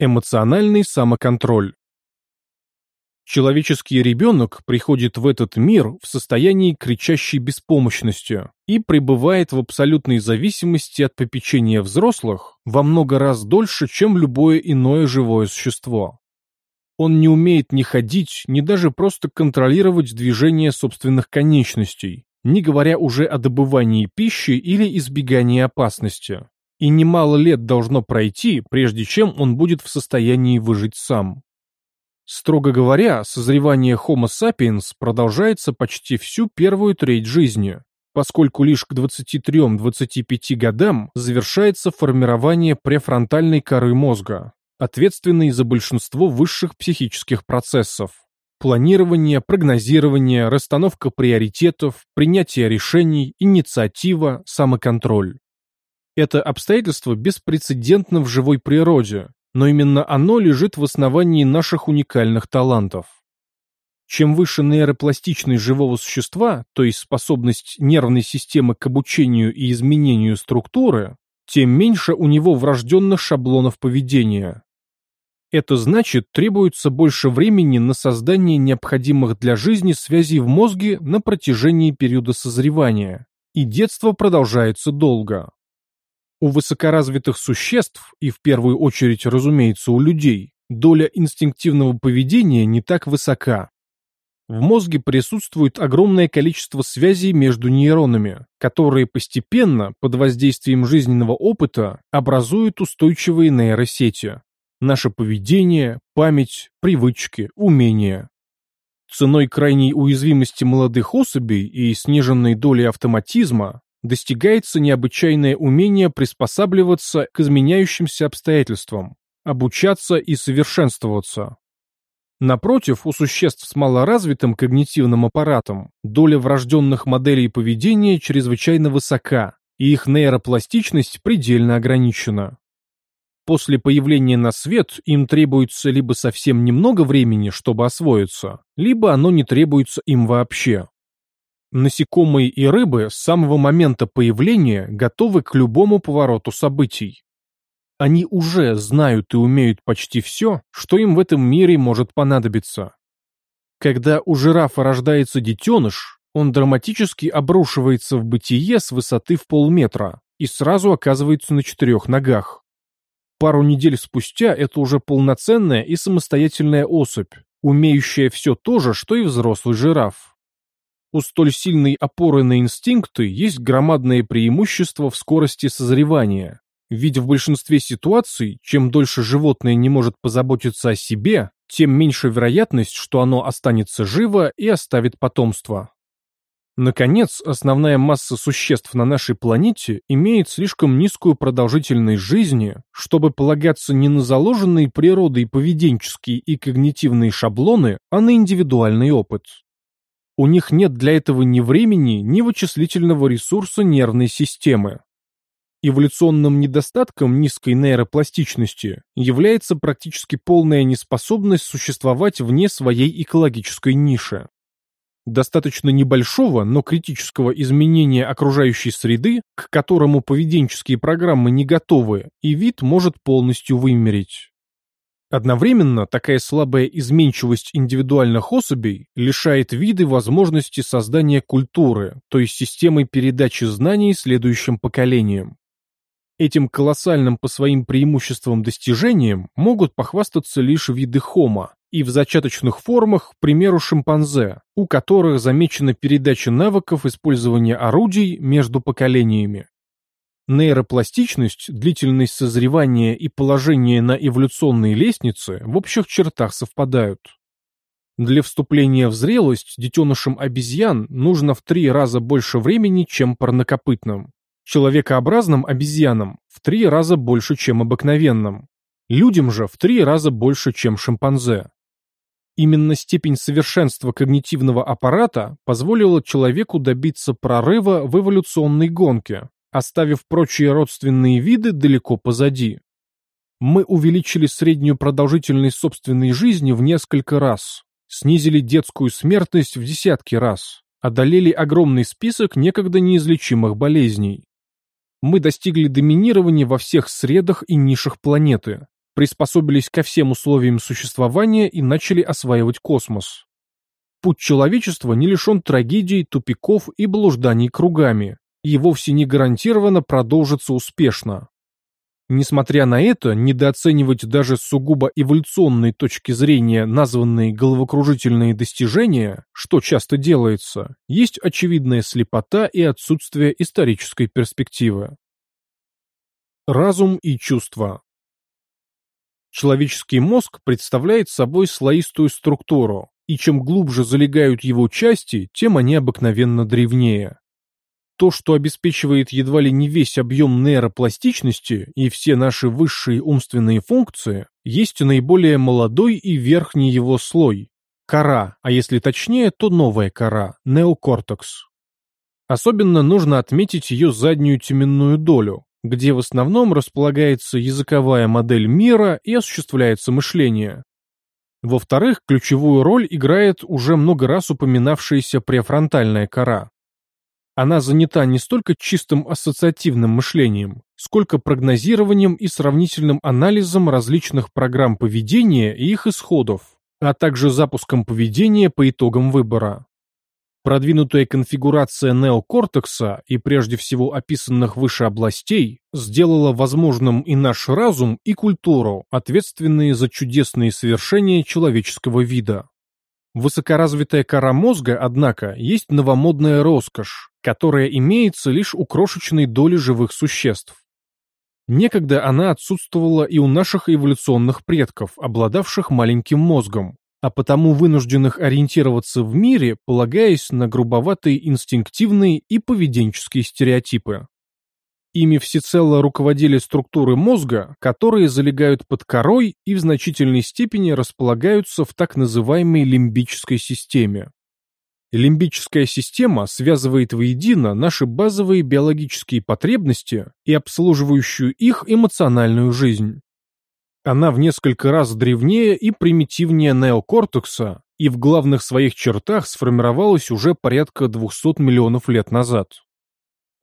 Эмоциональный самоконтроль. Человеческий ребенок приходит в этот мир в состоянии кричащей беспомощности и пребывает в абсолютной зависимости от попечения взрослых во много раз дольше, чем любое иное живое существо. Он не умеет ни ходить, ни даже просто контролировать движение собственных конечностей, не говоря уже о добывании пищи или избегании опасности и немало лет должно пройти, прежде чем он будет в состоянии выжить сам. Строго говоря, созревание Homo sapiens продолжается почти всю первую треть жизни, поскольку лишь к 23-25 годам завершается формирование префронтальной коры мозга, ответственной за большинство высших психических процессов. Планирование, прогнозирование, расстановка приоритетов, принятие решений, инициатива, самоконтроль. Это обстоятельство беспрецедентно в живой природе, но именно оно лежит в основании наших уникальных талантов. Чем выше нейропластичность живого существа, то есть способность нервной системы к обучению и изменению структуры, тем меньше у него врожденных шаблонов поведения. Это значит, требуется больше времени на создание необходимых для жизни связей в мозге на протяжении периода созревания, и детство продолжается долго. У высокоразвитых существ, и в первую очередь, разумеется, у людей, доля инстинктивного поведения не так высока. В мозге присутствует огромное количество связей между нейронами, которые постепенно, под воздействием жизненного опыта, образуют устойчивые нейросети. Наше поведение, память, привычки, умения. Ценой крайней уязвимости молодых особей и сниженной доли автоматизма достигается необычайное умение приспосабливаться к изменяющимся обстоятельствам, обучаться и совершенствоваться. Напротив, у существ с малоразвитым когнитивным аппаратом доля врожденных моделей поведения чрезвычайно высока, и их нейропластичность предельно ограничена. После появления на свет им требуется либо совсем немного времени, чтобы освоиться, либо оно не требуется им вообще. Насекомые и рыбы с самого момента появления готовы к любому повороту событий. Они уже знают и умеют почти все, что им в этом мире может понадобиться. Когда у жирафа рождается детеныш, он драматически обрушивается в бытие с высоты в полметра и сразу оказывается на четырех ногах. Пару недель спустя это уже полноценная и самостоятельная особь, умеющая все то же, что и взрослый жираф. У столь сильной опоры на инстинкты есть громадное преимущество в скорости созревания. Ведь в большинстве ситуаций, чем дольше животное не может позаботиться о себе, тем меньше вероятность, что оно останется живо и оставит потомство. Наконец, основная масса существ на нашей планете имеет слишком низкую продолжительность жизни, чтобы полагаться не на заложенные природой поведенческие и когнитивные шаблоны, а на индивидуальный опыт. У них нет для этого ни времени, ни вычислительного ресурса нервной системы. Эволюционным недостатком низкой нейропластичности является практически полная неспособность существовать вне своей экологической ниши. Достаточно небольшого, но критического изменения окружающей среды, к которому поведенческие программы не готовы, и вид может полностью вымереть. Одновременно такая слабая изменчивость индивидуальных особей лишает виды возможности создания культуры, то есть системы передачи знаний следующим поколениям. Этим колоссальным по своим преимуществам достижением могут похвастаться лишь виды хома, и в зачаточных формах, к примеру, шимпанзе, у которых замечена передача навыков использования орудий между поколениями. Нейропластичность, длительность созревания и положение на эволюционной лестнице в общих чертах совпадают. Для вступления в зрелость детенышам обезьян нужно в три раза больше времени, чем парнокопытным. Человекообразным обезьянам в три раза больше, чем обыкновенным. Людям же в три раза больше, чем шимпанзе. Именно степень совершенства когнитивного аппарата позволила человеку добиться прорыва в эволюционной гонке, оставив прочие родственные виды далеко позади. Мы увеличили среднюю продолжительность собственной жизни в несколько раз, снизили детскую смертность в десятки раз, одолели огромный список некогда неизлечимых болезней. Мы достигли доминирования во всех средах и нишах планеты, приспособились ко всем условиям существования и начали осваивать космос. Путь человечества не лишен трагедий, тупиков и блужданий кругами, и вовсе не гарантированно продолжится успешно. Несмотря на это, недооценивать даже с сугубо эволюционной точки зрения названные головокружительные достижения, что часто делается, есть очевидная слепота и отсутствие исторической перспективы. Разум и чувства Человеческий мозг представляет собой слоистую структуру, и чем глубже залегают его части, тем они обыкновенно древнее. То, что обеспечивает едва ли не весь объем нейропластичности и все наши высшие умственные функции, есть наиболее молодой и верхний его слой – кора, а если точнее, то новая кора – неокортекс. Особенно нужно отметить ее заднюю теменную долю, где в основном располагается языковая модель мира и осуществляется мышление. Во-вторых, ключевую роль играет уже много раз упоминавшаяся префронтальная кора. Она занята не столько чистым ассоциативным мышлением, сколько прогнозированием и сравнительным анализом различных программ поведения и их исходов, а также запуском поведения по итогам выбора. Продвинутая конфигурация неокортекса и прежде всего описанных выше областей сделала возможным и наш разум, и культуру, ответственные за чудесные совершения человеческого вида. Высокоразвитая кора мозга, однако, есть новомодная роскошь, которая имеется лишь у крошечной доли живых существ. Некогда она отсутствовала и у наших эволюционных предков, обладавших маленьким мозгом, а потому вынужденных ориентироваться в мире, полагаясь на грубоватые инстинктивные и поведенческие стереотипы. Ими всецело руководили структуры мозга, которые залегают под корой и в значительной степени располагаются в так называемой лимбической системе. Лимбическая система связывает воедино наши базовые биологические потребности и обслуживающую их эмоциональную жизнь. Она в несколько раз древнее и примитивнее неокортекса и в главных своих чертах сформировалась уже порядка 200 миллионов лет назад.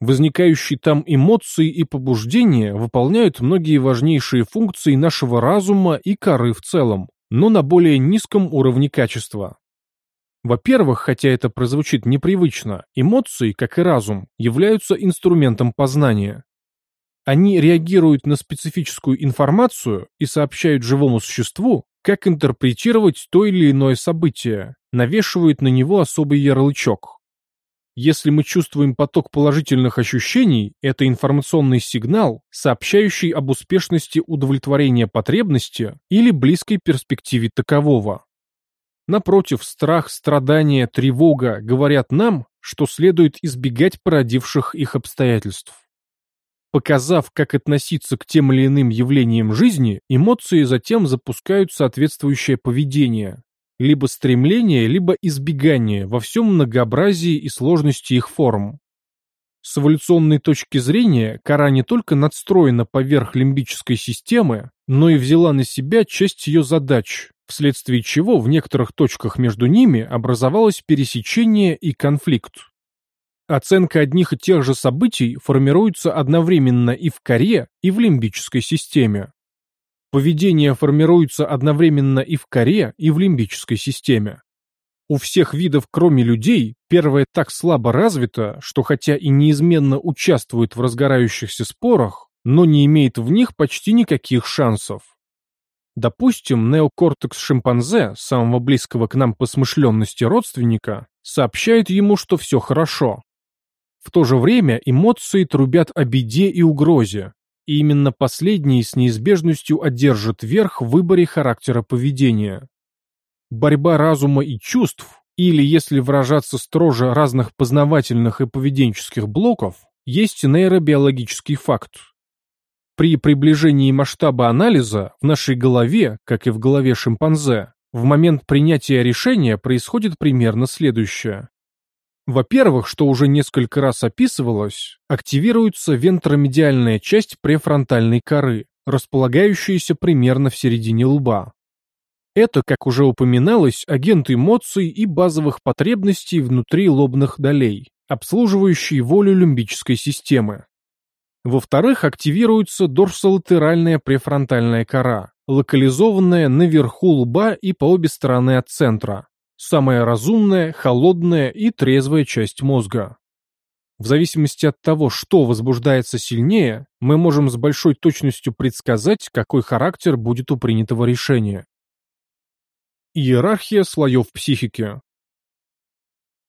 Возникающие там эмоции и побуждения выполняют многие важнейшие функции нашего разума и коры в целом, но на более низком уровне качества. Во-первых, хотя это прозвучит непривычно, эмоции, как и разум, являются инструментом познания. Они реагируют на специфическую информацию и сообщают живому существу, как интерпретировать то или иное событие, навешивают на него особый ярлычок. Если мы чувствуем поток положительных ощущений, это информационный сигнал, сообщающий об успешности удовлетворения потребности или близкой перспективе такового. Напротив, страх, страдания, тревога говорят нам, что следует избегать породивших их обстоятельств. Показав, как относиться к тем или иным явлениям жизни, эмоции затем запускают соответствующее поведение, либо стремление, либо избегание во всем многообразии и сложности их форм. С эволюционной точки зрения кора не только надстроена поверх лимбической системы, но и взяла на себя часть ее задач, вследствие чего в некоторых точках между ними образовалось пересечение и конфликт. Оценка одних и тех же событий формируется одновременно и в коре, и в лимбической системе. Поведение формируется одновременно и в коре, и в лимбической системе. У всех видов, кроме людей, первое так слабо развито, что хотя и неизменно участвует в разгорающихся спорах, но не имеет в них почти никаких шансов. Допустим, неокортекс шимпанзе, самого близкого к нам по смышленности родственника, сообщает ему, что все хорошо. В то же время эмоции трубят о беде и угрозе, и именно последние с неизбежностью одержат верх в выборе характера поведения. Борьба разума и чувств, или, если выражаться строже, разных познавательных и поведенческих блоков, есть нейробиологический факт. При приближении масштаба анализа в нашей голове, как и в голове шимпанзе, в момент принятия решения происходит примерно следующее. Во-первых, что уже несколько раз описывалось, активируется вентромедиальная часть префронтальной коры, располагающаяся примерно в середине лба. Это, как уже упоминалось, агент эмоций и базовых потребностей внутри лобных долей, обслуживающий волю лимбической системы. Во-вторых, активируется дорсолатеральная префронтальная кора, локализованная наверху лба и по обе стороны от центра. Самая разумная, холодная и трезвая часть мозга. В зависимости от того, что возбуждается сильнее, мы можем с большой точностью предсказать, какой характер будет у принятого решения. Иерархия слоев психики.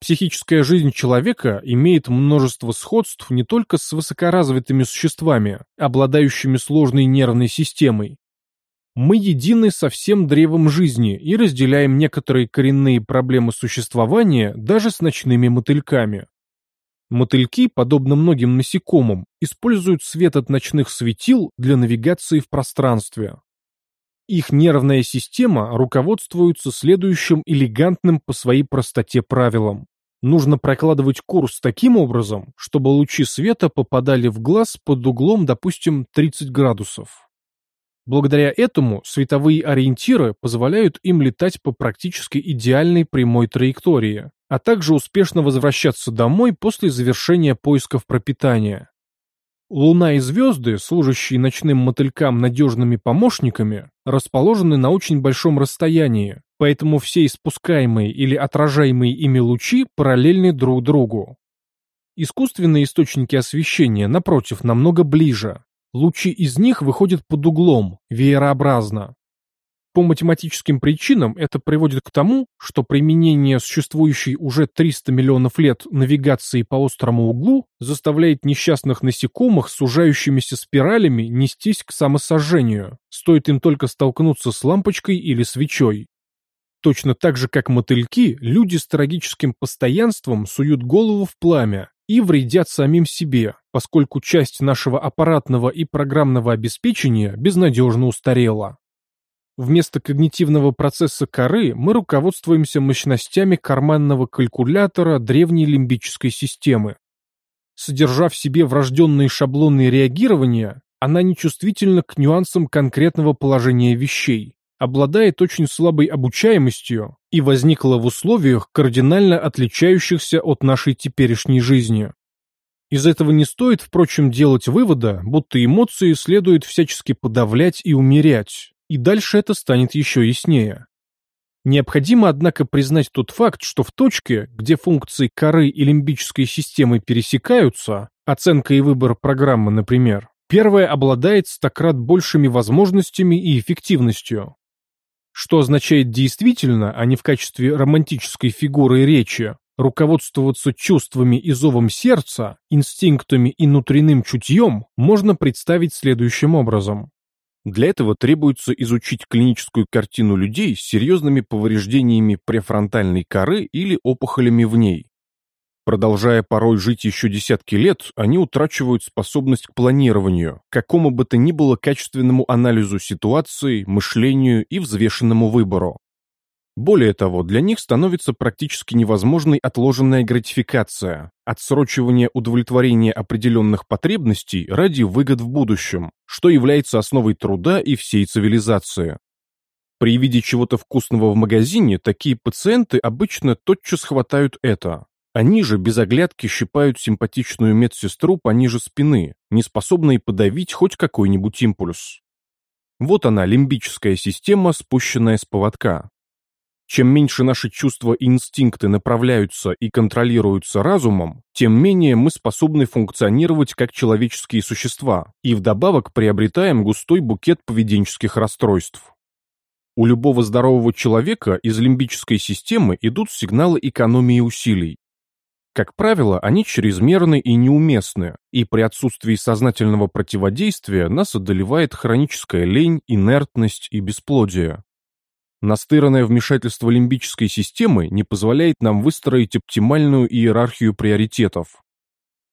Психическая жизнь человека имеет множество сходств не только с высокоразвитыми существами, обладающими сложной нервной системой. Мы едины со всем древом жизни и разделяем некоторые коренные проблемы существования даже с ночными мотыльками. Мотыльки, подобно многим насекомым, используют свет от ночных светил для навигации в пространстве. Их нервная система руководствуется следующим элегантным по своей простоте правилом. Нужно прокладывать курс таким образом, чтобы лучи света попадали в глаз под углом, допустим, 30 градусов. Благодаря этому световые ориентиры позволяют им летать по практически идеальной прямой траектории, а также успешно возвращаться домой после завершения поисков пропитания. Луна и звезды, служащие ночным мотылькам надежными помощниками, расположены на очень большом расстоянии, поэтому все испускаемые или отражаемые ими лучи параллельны друг другу. Искусственные источники освещения, напротив, намного ближе. Лучи из них выходят под углом, веерообразно, по математическим причинам это приводит к тому, что применение существующей уже 300 миллионов лет навигации по острому углу заставляет несчастных насекомых сужающимися спиралями нестись к самосожжению, стоит им только столкнуться с лампочкой или свечой. Точно так же, как мотыльки, люди с трагическим постоянством суют голову в пламя и вредят самим себе, поскольку часть нашего аппаратного и программного обеспечения безнадежно устарела. Вместо когнитивного процесса коры мы руководствуемся мощностями карманного калькулятора древней лимбической системы. Содержа в себе врожденные шаблоны реагирования, она нечувствительна к нюансам конкретного положения вещей, обладает очень слабой обучаемостью и возникла в условиях, кардинально отличающихся от нашей теперешней жизни. Из этого не стоит, впрочем, делать вывода, будто эмоции следует всячески подавлять и умерять, и дальше это станет еще яснее. Необходимо, однако, признать тот факт, что в точке, где функции коры и лимбической системы пересекаются, оценка и выбор программы, например, первая обладает стократ большими возможностями и эффективностью. Что означает действительно, а не в качестве романтической фигуры речи, руководствоваться чувствами и зовом сердца, инстинктами и внутренним чутьем можно представить следующим образом. Для этого требуется изучить клиническую картину людей с серьезными повреждениями префронтальной коры или опухолями в ней. Продолжая порой жить еще десятки лет, они утрачивают способность к планированию, какому бы то ни было качественному анализу ситуации, мышлению и взвешенному выбору. Более того, для них становится практически невозможной отложенная гратификация, отсрочивание удовлетворения определенных потребностей ради выгод в будущем, что является основой труда и всей цивилизации. При виде чего-то вкусного в магазине такие пациенты обычно тотчас хватают это. Они же без оглядки щипают симпатичную медсестру пониже спины, не способные подавить хоть какой-нибудь импульс. Вот она, лимбическая система, спущенная с поводка. Чем меньше наши чувства и инстинкты направляются и контролируются разумом, тем менее мы способны функционировать как человеческие существа и вдобавок приобретаем густой букет поведенческих расстройств. У любого здорового человека из лимбической системы идут сигналы экономии усилий. Как правило, они чрезмерны и неуместны, и при отсутствии сознательного противодействия нас одолевает хроническая лень, инертность и бесплодие. Настырное вмешательство лимбической системы не позволяет нам выстроить оптимальную иерархию приоритетов.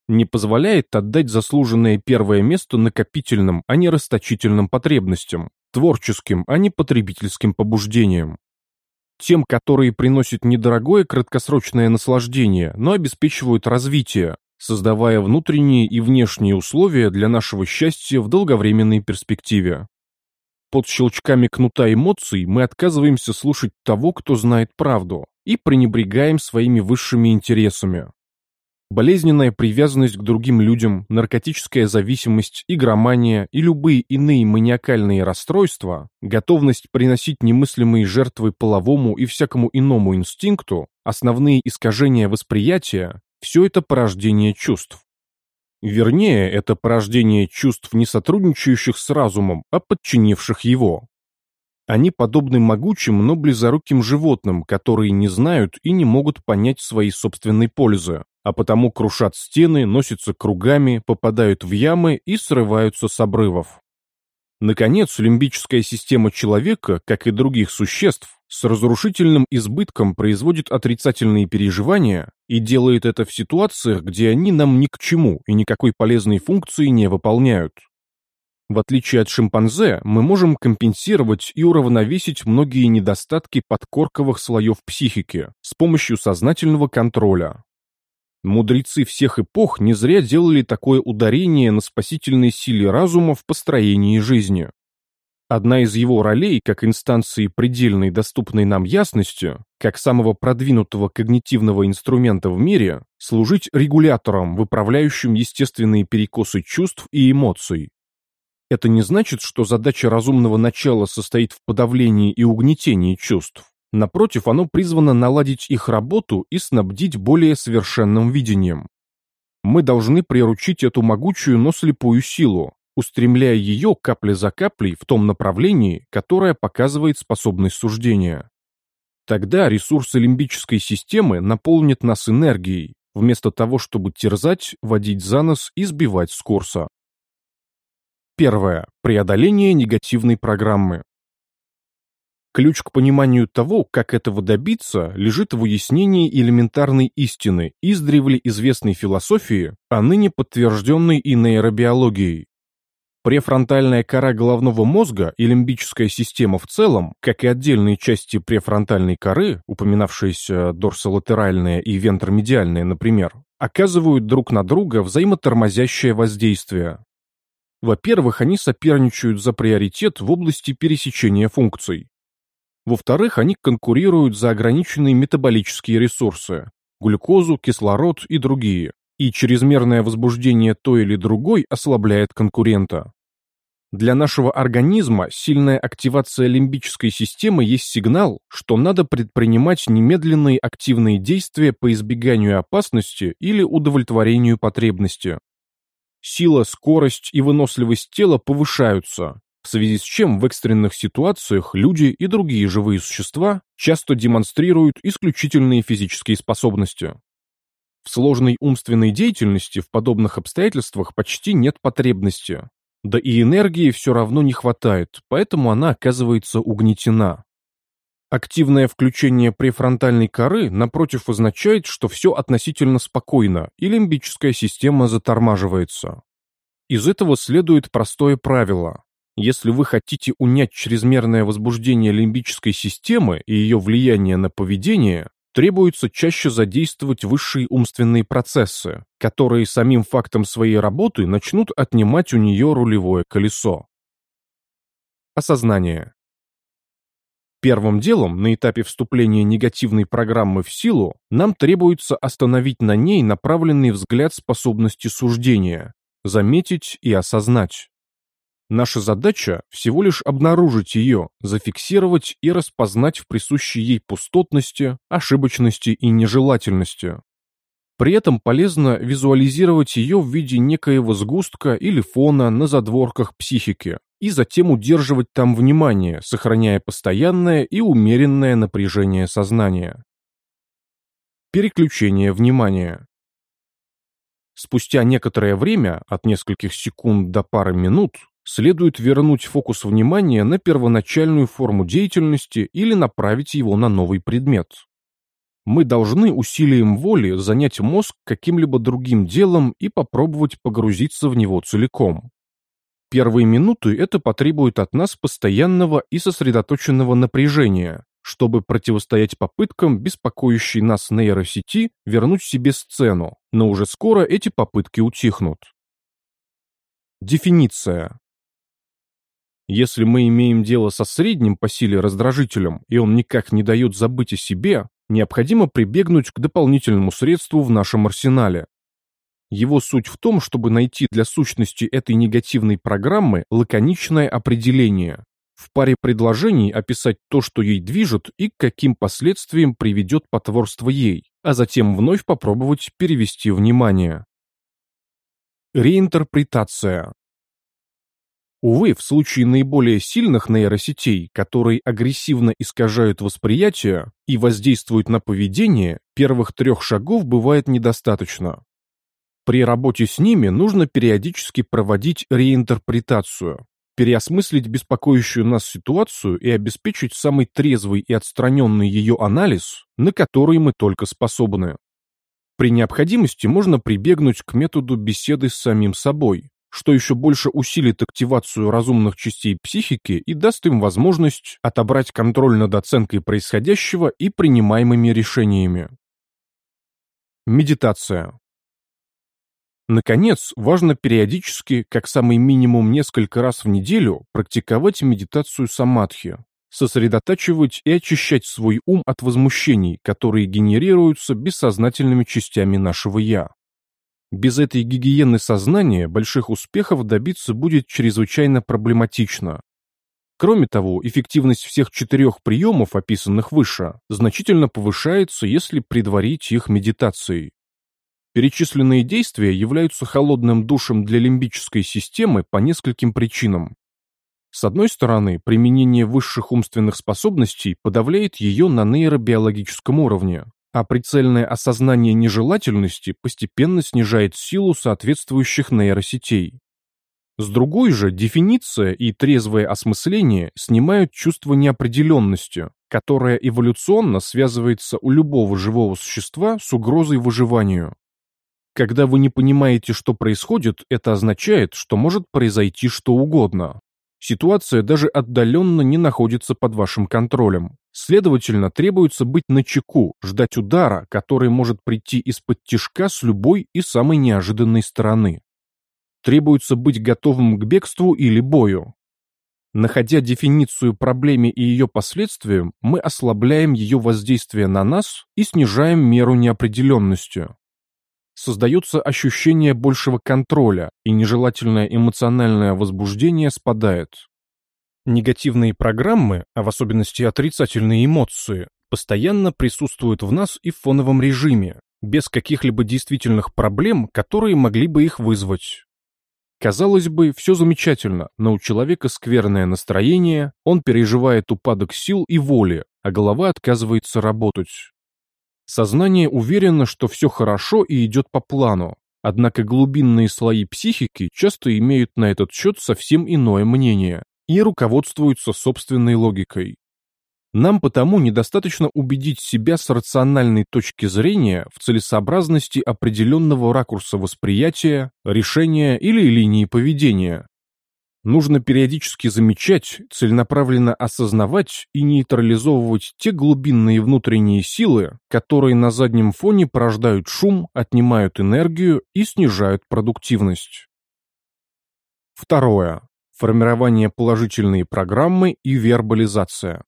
Не позволяет отдать заслуженное первое место накопительным, а не расточительным потребностям, творческим, а не потребительским побуждениям. Тем, которые приносят недорогое краткосрочное наслаждение, но обеспечивают развитие, создавая внутренние и внешние условия для нашего счастья в долговременной перспективе. Под щелчками кнута эмоций мы отказываемся слушать того, кто знает правду, и пренебрегаем своими высшими интересами. болезненная привязанность к другим людям, наркотическая зависимость, игромания и любые иные маниакальные расстройства, готовность приносить немыслимые жертвы половому и всякому иному инстинкту, основные искажения восприятия – все это порождение чувств. Вернее, это порождение чувств, не сотрудничающих с разумом, а подчинивших его. Они подобны могучим, но близоруким животным, которые не знают и не могут понять своей собственной пользы, а потому крушат стены, носятся кругами, попадают в ямы и срываются с обрывов. Наконец, лимбическая система человека, как и других существ, с разрушительным избытком производит отрицательные переживания и делает это в ситуациях, где они нам ни к чему и никакой полезной функции не выполняют. В отличие от шимпанзе, мы можем компенсировать и уравновесить многие недостатки подкорковых слоев психики с помощью сознательного контроля. Мудрецы всех эпох не зря делали такое ударение на спасительной силе разума в построении жизни. Одна из его ролей, как инстанции предельной доступной нам ясности, как самого продвинутого когнитивного инструмента в мире, служить регулятором, выправляющим естественные перекосы чувств и эмоций, это не значит, что задача разумного начала состоит в подавлении и угнетении чувств. Напротив, оно призвано наладить их работу и снабдить более совершенным видением. Мы должны приручить эту могучую, но слепую силу, устремляя ее капля за каплей в том направлении, которое показывает способность суждения. Тогда ресурсы лимбической системы наполнят нас энергией, вместо того, чтобы терзать, водить за нос и сбивать с курса. Первое. Преодоление негативной программы. Ключ к пониманию того, как этого добиться, лежит в уяснении элементарной истины, издревле известной философии, а ныне подтвержденной и нейробиологией. Префронтальная кора головного мозга и лимбическая система в целом, как и отдельные части префронтальной коры, упоминавшиеся дорсолатеральная и вентромедиальная, например, оказывают друг на друга взаимотормозящее воздействие, во-первых, они соперничают за приоритет в области пересечения функций. Во-вторых, они конкурируют за ограниченные метаболические ресурсы – глюкозу, кислород и другие, и чрезмерное возбуждение той или другой ослабляет конкурента. Для нашего организма сильная активация лимбической системы есть сигнал, что надо предпринимать немедленные активные действия по избеганию опасности или удовлетворению потребности. Сила, скорость и выносливость тела повышаются, в связи с чем в экстренных ситуациях люди и другие живые существа часто демонстрируют исключительные физические способности. В сложной умственной деятельности в подобных обстоятельствах почти нет потребности. Да и энергии все равно не хватает, поэтому она оказывается угнетена. Активное включение префронтальной коры, напротив, означает, что все относительно спокойно, и лимбическая система затормаживается. Из этого следует простое правило. Если вы хотите унять чрезмерное возбуждение лимбической системы и ее влияние на поведение, требуется чаще задействовать высшие умственные процессы, которые самим фактом своей работы начнут отнимать у нее рулевое колесо. Осознание. Первым делом, на этапе вступления негативной программы в силу, нам требуется остановить на ней направленный взгляд способности суждения, заметить и осознать. Наша задача всего лишь обнаружить ее, зафиксировать и распознать в присущей ей пустотности, ошибочности и нежелательности. При этом полезно визуализировать ее в виде некоего сгустка или фона на задворках психики, и затем удерживать там внимание, сохраняя постоянное и умеренное напряжение сознания. Переключение внимания. Спустя некоторое время, от нескольких секунд до пары минут, следует вернуть фокус внимания на первоначальную форму деятельности или направить его на новый предмет. Мы должны усилием воли занять мозг каким-либо другим делом и попробовать погрузиться в него целиком. Первые минуты это потребует от нас постоянного и сосредоточенного напряжения, чтобы противостоять попыткам беспокоящей нас нейросети вернуть себе сцену, но уже скоро эти попытки утихнут. Дефиниция. Если мы имеем дело со средним по силе раздражителем, и он никак не дает забыть о себе, необходимо прибегнуть к дополнительному средству в нашем арсенале Его суть в том, чтобы найти для сущности этой негативной программы лаконичное определение, в паре предложений описать то, что ей движет и к каким последствиям приведет потворство ей, а затем вновь попробовать перевести внимание. Реинтерпретация. Увы, в случае наиболее сильных нейросетей, которые агрессивно искажают восприятие и воздействуют на поведение, первых трех шагов бывает недостаточно. При работе с ними нужно периодически проводить реинтерпретацию, переосмыслить беспокоящую нас ситуацию и обеспечить самый трезвый и отстраненный ее анализ, на который мы только способны. При необходимости можно прибегнуть к методу беседы с самим собой, что еще больше усилит активацию разумных частей психики и даст им возможность отобрать контроль над оценкой происходящего и принимаемыми решениями. Медитация. Наконец, важно периодически, как самый минимум несколько раз в неделю, практиковать медитацию самадхи, сосредотачивать и очищать свой ум от возмущений, которые генерируются бессознательными частями нашего «я». Без этой гигиены сознания больших успехов добиться будет чрезвычайно проблематично. Кроме того, эффективность всех четырех приемов, описанных выше, значительно повышается, если предварить их медитацией. Перечисленные действия являются холодным душем для лимбической системы по нескольким причинам. С одной стороны, применение высших умственных способностей подавляет ее на нейробиологическом уровне, а прицельное осознание нежелательности постепенно снижает силу соответствующих нейросетей. С другой же, дефиниция и трезвое осмысление снимают чувство неопределенности, которое эволюционно связывается у любого живого существа с угрозой выживанию. Когда вы не понимаете, что происходит, это означает, что может произойти что угодно. Ситуация даже отдаленно не находится под вашим контролем. Следовательно, требуется быть начеку, ждать удара, который может прийти из-под тишка с любой и самой неожиданной стороны. Требуется быть готовым к бегству или бою. Находя дефиницию проблеме и ее последствиям, мы ослабляем ее воздействие на нас и снижаем меру неопределенности создается ощущение большего контроля, и нежелательное эмоциональное возбуждение спадает. Негативные программы, а в особенности отрицательные эмоции, постоянно присутствуют в нас и в фоновом режиме, без каких-либо действительных проблем, которые могли бы их вызвать. Казалось бы, все замечательно, но у человека скверное настроение, он переживает упадок сил и воли, а голова отказывается работать. Сознание уверено, что все хорошо и идет по плану, однако глубинные слои психики часто имеют на этот счет совсем иное мнение и руководствуются собственной логикой. Нам потому недостаточно убедить себя с рациональной точки зрения в целесообразности определенного ракурса восприятия, решения или линии поведения, Нужно периодически замечать, целенаправленно осознавать и нейтрализовывать те глубинные внутренние силы, которые на заднем фоне порождают шум, отнимают энергию и снижают продуктивность. Второе. Формирование положительной программы и вербализация.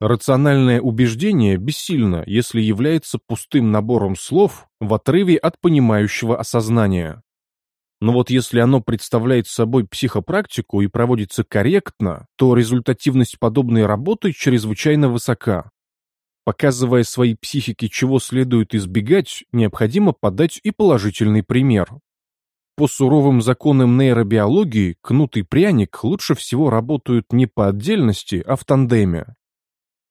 Рациональное убеждение бессильно, если является пустым набором слов в отрыве от понимающего осознания. Но вот если оно представляет собой психопрактику и проводится корректно, то результативность подобной работы чрезвычайно высока. Показывая своей психике, чего следует избегать, необходимо подать и положительный пример. По суровым законам нейробиологии кнут и пряник лучше всего работают не по отдельности, а в тандеме.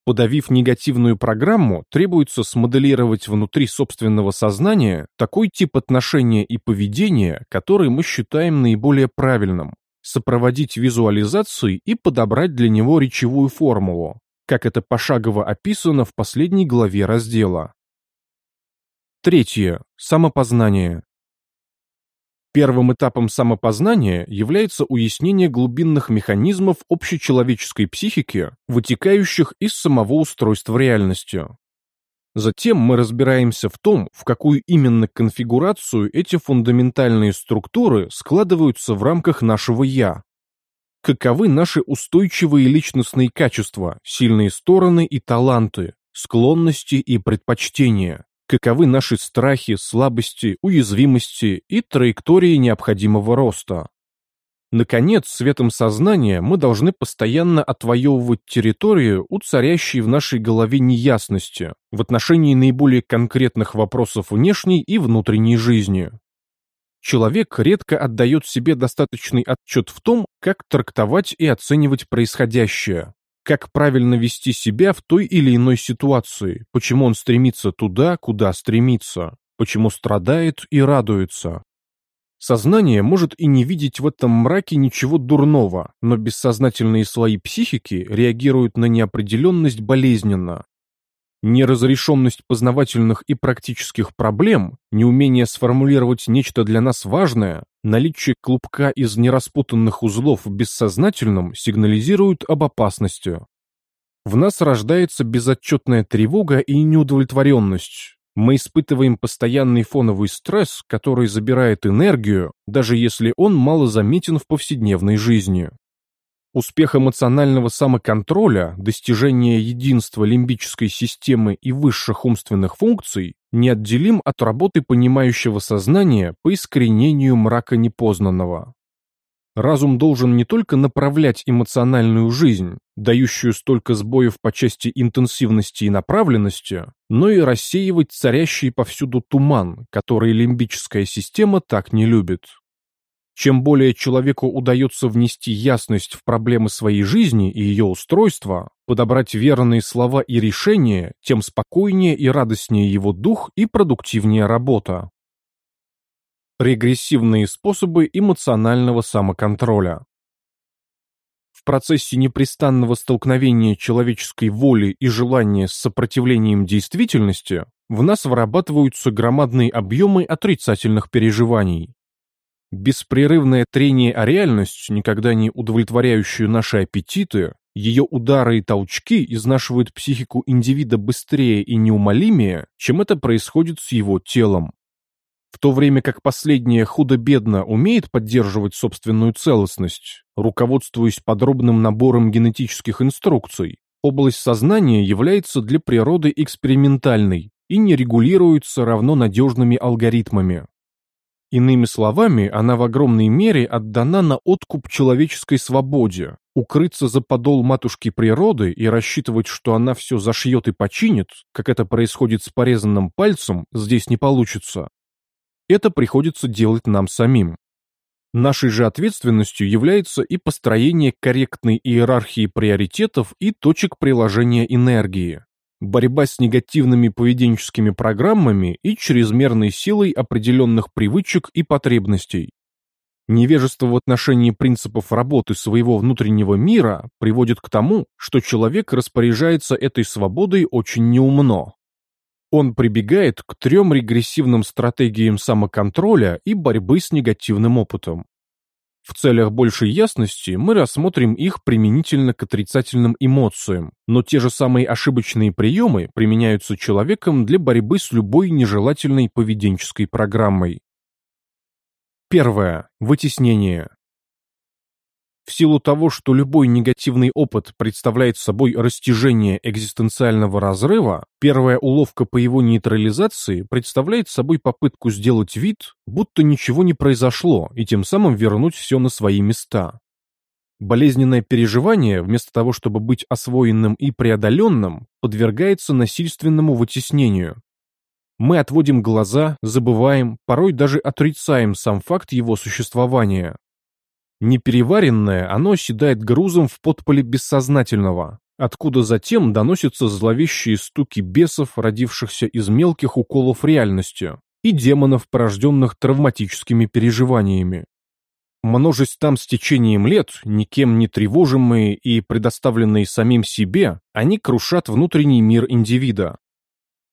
Подавив негативную программу, требуется смоделировать внутри собственного сознания такой тип отношения и поведения, который мы считаем наиболее правильным, сопроводить визуализацией и подобрать для него речевую формулу, как это пошагово описано в последней главе раздела. Третье. Самопознание. Первым этапом самопознания является уяснение глубинных механизмов общечеловеческой психики, вытекающих из самого устройства реальности. Затем мы разбираемся в том, в какую именно конфигурацию эти фундаментальные структуры складываются в рамках нашего «я». Каковы наши устойчивые личностные качества, сильные стороны и таланты, склонности и предпочтения, каковы наши страхи, слабости, уязвимости и траектории необходимого роста. Наконец, светом сознания мы должны постоянно отвоевывать территорию у царящей в нашей голове неясности в отношении наиболее конкретных вопросов внешней и внутренней жизни. Человек редко отдает себе достаточный отчет в том, как трактовать и оценивать происходящее, как правильно вести себя в той или иной ситуации, почему он стремится туда, куда стремится, почему страдает и радуется. Сознание может и не видеть в этом мраке ничего дурного, но бессознательные слои психики реагируют на неопределенность болезненно. Неразрешенность познавательных и практических проблем, неумение сформулировать нечто для нас важное, наличие клубка из нераспутанных узлов в бессознательном сигнализируют об опасности. В нас рождается безотчетная тревога и неудовлетворенность, мы испытываем постоянный фоновый стресс, который забирает энергию, даже если он мало заметен в повседневной жизни. Успех эмоционального самоконтроля, достижение единства лимбической системы и высших умственных функций неотделим от работы понимающего сознания по искоренению мрака непознанного. Разум должен не только направлять эмоциональную жизнь, дающую столько сбоев по части интенсивности и направленности, но и рассеивать царящий повсюду туман, который лимбическая система так не любит. Чем более человеку удается внести ясность в проблемы своей жизни и ее устройства, подобрать верные слова и решения, тем спокойнее и радостнее его дух и продуктивнее работа. Регрессивные способы эмоционального самоконтроля. В процессе непрестанного столкновения человеческой воли и желания с сопротивлением действительности в нас вырабатываются громадные объемы отрицательных переживаний. Беспрерывное трение о реальность, никогда не удовлетворяющую наши аппетиты, ее удары и толчки изнашивают психику индивида быстрее и неумолимее, чем это происходит с его телом. В то время как последнее худо-бедно умеет поддерживать собственную целостность, руководствуясь подробным набором генетических инструкций, область сознания является для природы экспериментальной и не регулируется равно надежными алгоритмами. Иными словами, она в огромной мере отдана на откуп человеческой свободе. Укрыться за подол матушки природы и рассчитывать, что она все зашьет и починит, как это происходит с порезанным пальцем, здесь не получится это приходится делать нам самим. Нашей же ответственностью является и построение корректной иерархии приоритетов и точек приложения энергии, борьба с негативными поведенческими программами и чрезмерной силой определенных привычек и потребностей. Невежество в отношении принципов работы своего внутреннего мира приводит к тому, что человек распоряжается этой свободой очень неумно. Он прибегает к трем регрессивным стратегиям самоконтроля и борьбы с негативным опытом. В целях большей ясности мы рассмотрим их применительно к отрицательным эмоциям, но те же самые ошибочные приемы применяются человеком для борьбы с любой нежелательной поведенческой программой. Первое. Вытеснение. В силу того, что любой негативный опыт представляет собой растяжение экзистенциального разрыва, первая уловка по его нейтрализации представляет собой попытку сделать вид, будто ничего не произошло, и тем самым вернуть все на свои места. Болезненное переживание, вместо того, чтобы быть освоенным и преодоленным, подвергается насильственному вытеснению. Мы отводим глаза, забываем, порой даже отрицаем сам факт его существования, Непереваренное, оно оседает грузом в подполе бессознательного, откуда затем доносятся зловещие стуки бесов, родившихся из мелких уколов реальностью, и демонов, порожденных травматическими переживаниями. Множесть там с течением лет, никем не тревожимые и предоставленные самим себе, они крушат внутренний мир индивида,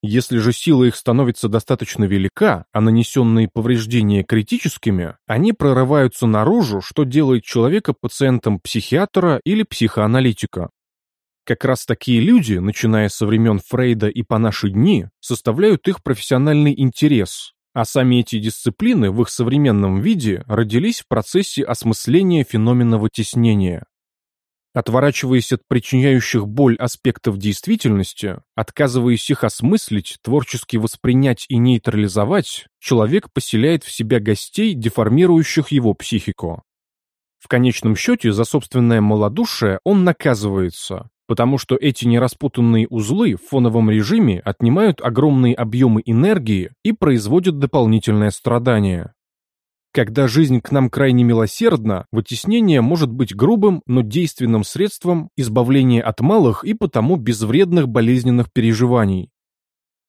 если же сила их становится достаточно велика, а нанесенные повреждения критическими, они прорываются наружу, что делает человека пациентом психиатра или психоаналитика. Как раз такие люди, начиная со времен Фрейда и по наши дни, составляют их профессиональный интерес, а сами эти дисциплины в их современном виде родились в процессе осмысления феномена вытеснения. Отворачиваясь от причиняющих боль аспектов действительности, отказываясь их осмыслить, творчески воспринять и нейтрализовать, человек поселяет в себя гостей, деформирующих его психику. В конечном счете за собственное малодушие он наказывается, потому что эти нераспутанные узлы в фоновом режиме отнимают огромные объемы энергии и производят дополнительное страдание. Когда жизнь к нам крайне милосердна, вытеснение может быть грубым, но действенным средством избавления от малых и потому безвредных болезненных переживаний.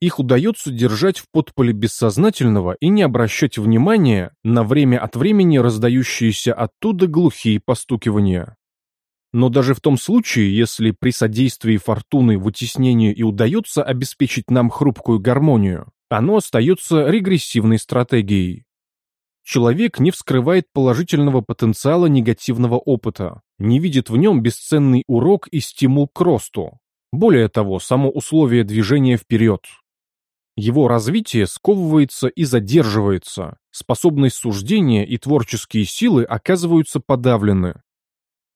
Их удается держать в подполе бессознательного и не обращать внимания на время от времени раздающиеся оттуда глухие постукивания. Но даже в том случае, если при содействии фортуны вытеснению и удается обеспечить нам хрупкую гармонию, оно остается регрессивной стратегией человек не вскрывает положительного потенциала негативного опыта, не видит в нем бесценный урок и стимул к росту. Более того, само условие движения вперед. Его развитие сковывается и задерживается, способность суждения и творческие силы оказываются подавлены.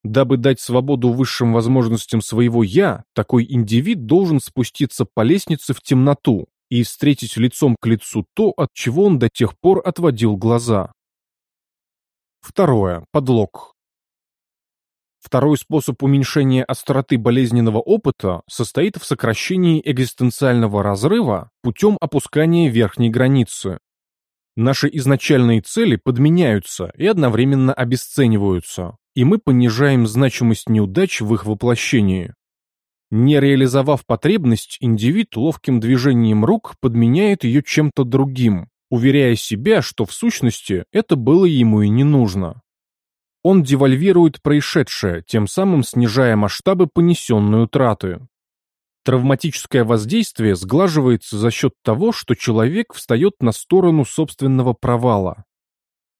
Дабы дать свободу высшим возможностям своего «я», такой индивид должен спуститься по лестнице в темноту, и встретить лицом к лицу то, от чего он до тех пор отводил глаза. Второе. Подлог. Второй способ уменьшения остроты болезненного опыта состоит в сокращении экзистенциального разрыва путем опускания верхней границы. Наши изначальные цели подменяются и одновременно обесцениваются, и мы понижаем значимость неудач в их воплощении. Не реализовав потребность, индивид ловким движением рук подменяет ее чем-то другим, уверяя себя, что в сущности это было ему и не нужно. Он девальвирует происшедшее, тем самым снижая масштабы понесенной утраты. Травматическое воздействие сглаживается за счет того, что человек встает на сторону собственного провала,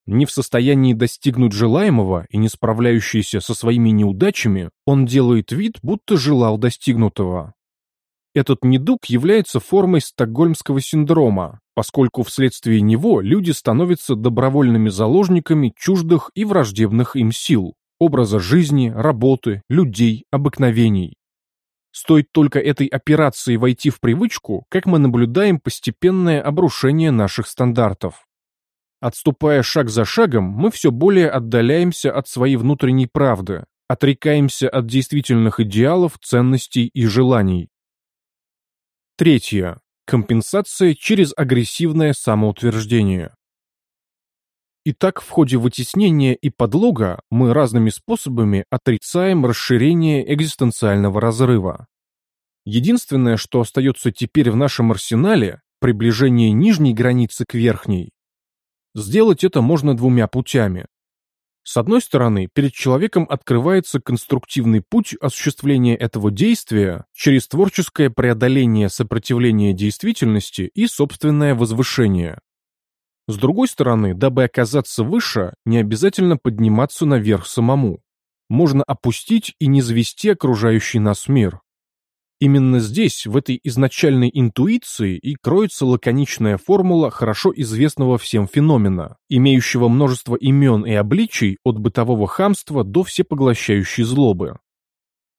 не в состоянии достигнуть желаемого и не справляющийся со своими неудачами, он делает вид, будто желал достигнутого. Этот недуг является формой стокгольмского синдрома, поскольку вследствие него люди становятся добровольными заложниками чуждых и враждебных им сил, образа жизни, работы, людей, обыкновений. Стоит только этой операции войти в привычку, как мы наблюдаем постепенное обрушение наших стандартов. Отступая шаг за шагом, мы все более отдаляемся от своей внутренней правды, отрекаемся от действительных идеалов, ценностей и желаний. Третье. Компенсация через агрессивное самоутверждение. Итак, в ходе вытеснения и подлога мы разными способами отрицаем расширение экзистенциального разрыва. Единственное, что остается теперь в нашем арсенале, приближение нижней границы к верхней, Сделать это можно двумя путями. С одной стороны, перед человеком открывается конструктивный путь осуществления этого действия через творческое преодоление сопротивления действительности и собственное возвышение. С другой стороны, дабы оказаться выше, не обязательно подниматься наверх самому. Можно опустить и не звести окружающий нас мир. Именно здесь, в этой изначальной интуиции, и кроется лаконичная формула хорошо известного всем феномена, имеющего множество имен и обличий от бытового хамства до всепоглощающей злобы.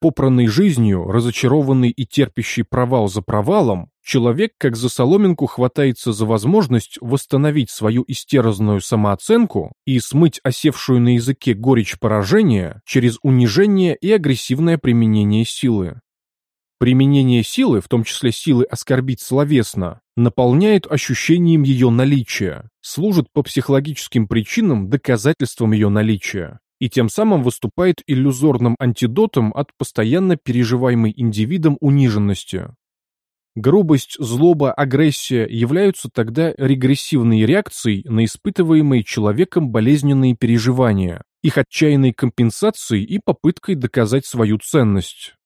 Попранный жизнью, разочарованный и терпящий провал за провалом, человек как за соломинку хватается за возможность восстановить свою истерзанную самооценку и смыть осевшую на языке горечь поражения через унижение и агрессивное применение силы. Применение силы, в том числе силы оскорбить словесно, наполняет ощущением ее наличия, служит по психологическим причинам доказательством ее наличия и тем самым выступает иллюзорным антидотом от постоянно переживаемой индивидом униженности. Грубость, злоба, агрессия являются тогда регрессивной реакцией на испытываемые человеком болезненные переживания, их отчаянной компенсацией и попыткой доказать свою ценность.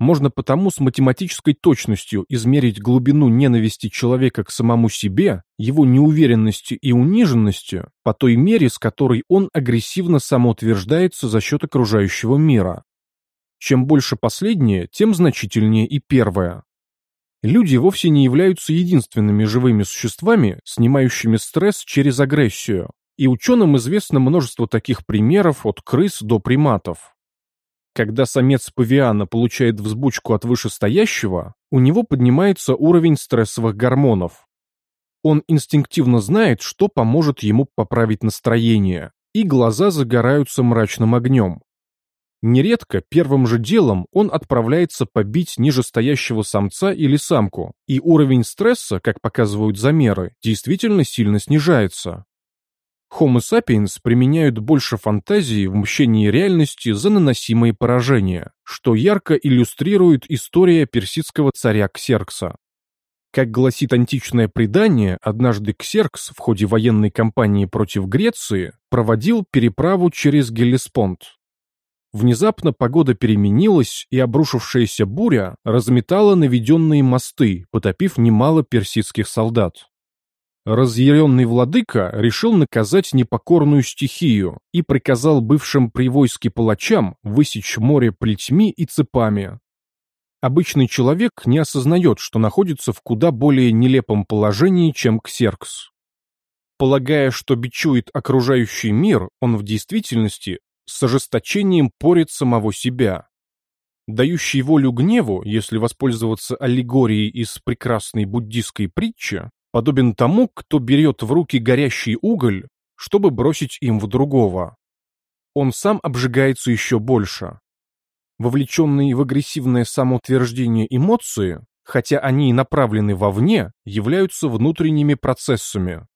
Можно потому с математической точностью измерить глубину ненависти человека к самому себе, его неуверенности и униженности, по той мере, с которой он агрессивно самоутверждается за счет окружающего мира. Чем больше последнее, тем значительнее и первое. Люди вовсе не являются единственными живыми существами, снимающими стресс через агрессию, и ученым известно множество таких примеров от крыс до приматов. Когда самец павиана получает взбучку от вышестоящего, у него поднимается уровень стрессовых гормонов. Он инстинктивно знает, что поможет ему поправить настроение, и глаза загораются мрачным огнем. Нередко первым же делом он отправляется побить нижестоящего самца или самку, и уровень стресса, как показывают замеры, действительно сильно снижается. Homo sapiens применяют больше фантазии в мщении реальности за наносимые поражения, что ярко иллюстрирует история персидского царя Ксеркса. Как гласит античное предание, однажды Ксеркс в ходе военной кампании против Греции проводил переправу через Геллеспонд. Внезапно погода переменилась, и обрушившаяся буря разметала наведенные мосты, потопив немало персидских солдат. Разъяренный владыка решил наказать непокорную стихию и приказал бывшим при войске палачам высечь море плетьми и цепами, Обычный человек не осознает, что находится в куда более нелепом положении, чем Ксеркс. Полагая, что бичует окружающий мир, он в действительности с ожесточением порит самого себя. Дающий волю гневу, если воспользоваться аллегорией из прекрасной буддийской притчи, подобен тому, кто берет в руки горящий уголь, чтобы бросить им в другого. Он сам обжигается еще больше. Вовлеченные в агрессивное самоутверждение эмоции, хотя они и направлены вовне, являются внутренними процессами.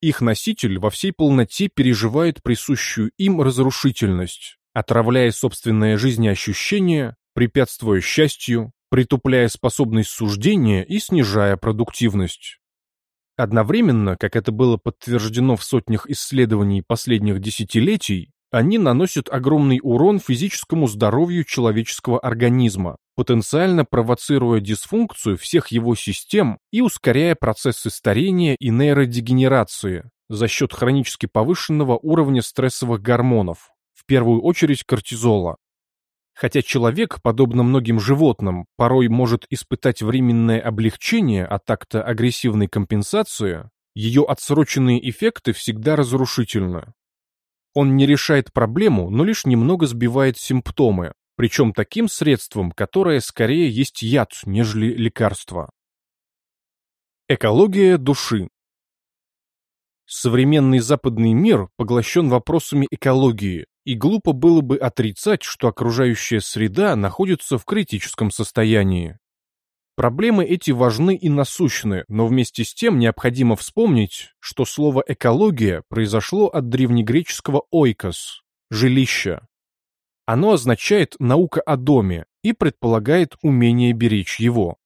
Их носитель во всей полноте переживает присущую им разрушительность, отравляя собственное жизнеощущение, препятствуя счастью, притупляя способность суждения и снижая продуктивность. Одновременно, как это было подтверждено в сотнях исследований последних десятилетий, они наносят огромный урон физическому здоровью человеческого организма, потенциально провоцируя дисфункцию всех его систем и ускоряя процессы старения и нейродегенерации за счет хронически повышенного уровня стрессовых гормонов, в первую очередь кортизола. Хотя человек, подобно многим животным, порой может испытать временное облегчение от акта агрессивной компенсации, ее отсроченные эффекты всегда разрушительны. Он не решает проблему, но лишь немного сбивает симптомы, причем таким средством, которое скорее есть яд, нежели лекарство. Экология души Современный западный мир поглощен вопросами экологии, и глупо было бы отрицать, что окружающая среда находится в критическом состоянии. Проблемы эти важны и насущны, но вместе с тем необходимо вспомнить, что слово «экология» произошло от древнегреческого «ойкос» – «жилище». Оно означает «наука о доме» и предполагает умение беречь его.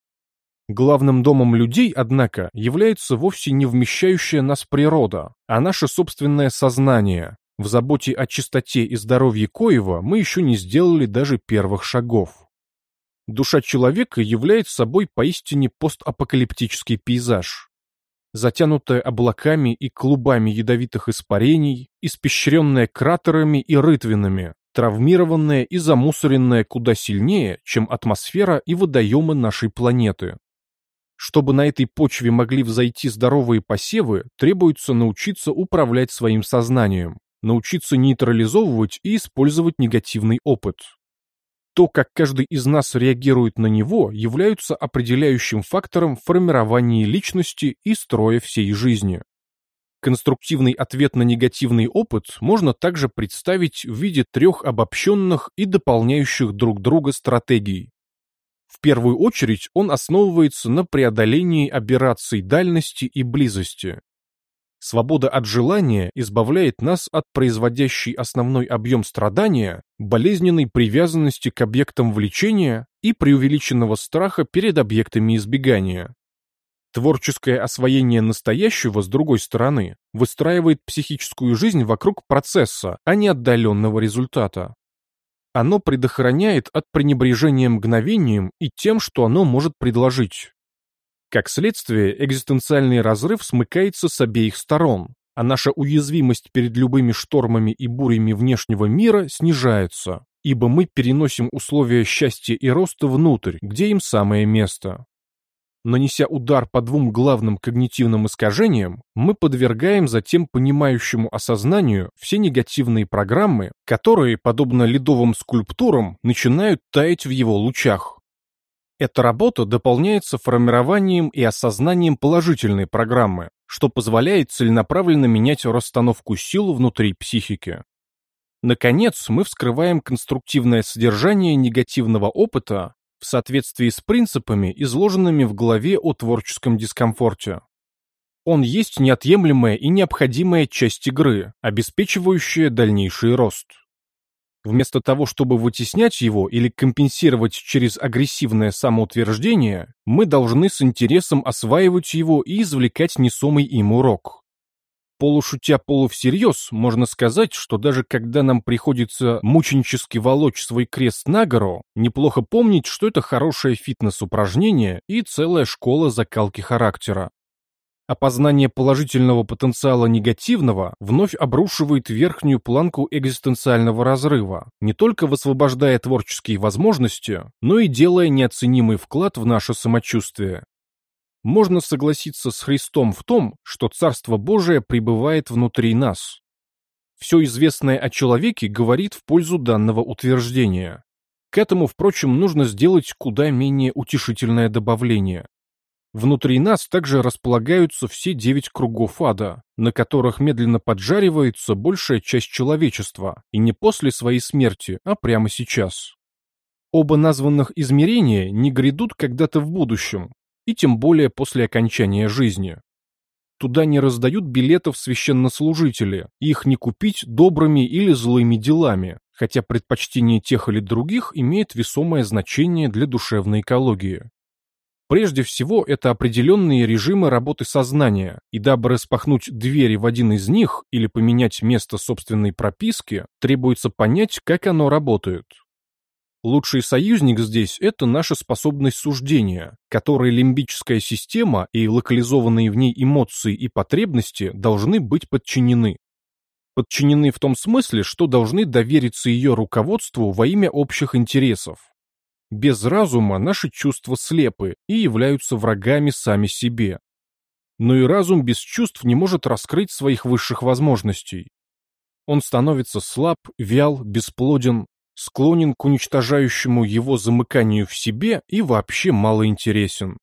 Главным домом людей, однако, является вовсе не вмещающая нас природа, а наше собственное сознание. В заботе о чистоте и здоровье Коева мы еще не сделали даже первых шагов. Душа человека является собой поистине постапокалиптический пейзаж. Затянутая облаками и клубами ядовитых испарений, испещренная кратерами и рытвинами, травмированная и замусоренная куда сильнее, чем атмосфера и водоемы нашей планеты. Чтобы на этой почве могли взойти здоровые посевы, требуется научиться управлять своим сознанием, научиться нейтрализовывать и использовать негативный опыт. То, как каждый из нас реагирует на него, являются определяющим фактором формирования личности и строя всей жизни. Конструктивный ответ на негативный опыт можно также представить в виде трех обобщенных и дополняющих друг друга стратегий. В первую очередь он основывается на преодолении аберраций дальности и близости, Свобода от желания избавляет нас от производящей основной объем страдания, болезненной привязанности к объектам влечения и преувеличенного страха перед объектами избегания. Творческое освоение настоящего, с другой стороны, выстраивает психическую жизнь вокруг процесса, а не отдаленного результата. Оно предохраняет от пренебрежения мгновением и тем, что оно может предложить. Как следствие, экзистенциальный разрыв смыкается с обеих сторон, а наша уязвимость перед любыми штормами и бурями внешнего мира снижается, ибо мы переносим условия счастья и роста внутрь, где им самое место. Нанеся удар по двум главным когнитивным искажениям, мы подвергаем затем понимающему осознанию все негативные программы, которые, подобно ледовым скульптурам, начинают таять в его лучах. Эта работа дополняется формированием и осознанием положительной программы, что позволяет целенаправленно менять расстановку сил внутри психики. Наконец, мы вскрываем конструктивное содержание негативного опыта в соответствии с принципами, изложенными в главе о творческом дискомфорте. Он есть неотъемлемая и необходимая часть игры, обеспечивающая дальнейший рост. Вместо того, чтобы вытеснять его или компенсировать через агрессивное самоутверждение, мы должны с интересом осваивать его и извлекать несомый им урок. Полушутя полувсерьез, можно сказать, что даже когда нам приходится мученически волочь свой крест на гору, неплохо помнить, что это хорошее фитнес-упражнение и целая школа закалки характера. Опознание положительного потенциала негативного вновь обрушивает верхнюю планку экзистенциального разрыва, не только высвобождая творческие возможности, но и делая неоценимый вклад в наше самочувствие можно согласиться с Христом в том, что Царство Божие пребывает внутри нас. Все известное о человеке говорит в пользу данного утверждения. К этому, впрочем, нужно сделать куда менее утешительное добавление. Внутри нас также располагаются все девять кругов ада, на которых медленно поджаривается большая часть человечества, и не после своей смерти, а прямо сейчас. Оба названных измерения не грядут когда-то в будущем, и тем более после окончания жизни. Туда не раздают билетов священнослужители, их не купить добрыми или злыми делами, хотя предпочтение тех или других имеет весомое значение для душевной экологии. Прежде всего, это определенные режимы работы сознания, и дабы распахнуть двери в один из них или поменять место собственной прописки, требуется понять, как оно работает. Лучший союзник здесь – это наша способность суждения, которой лимбическая система и локализованные в ней эмоции и потребности должны быть подчинены. Подчинены в том смысле, что должны довериться ее руководству во имя общих интересов. Без разума наши чувства слепы и являются врагами сами себе. Но и разум без чувств не может раскрыть своих высших возможностей. Он становится слаб, вял, бесплоден, склонен к уничтожающему его замыканию в себе и вообще малоинтересен.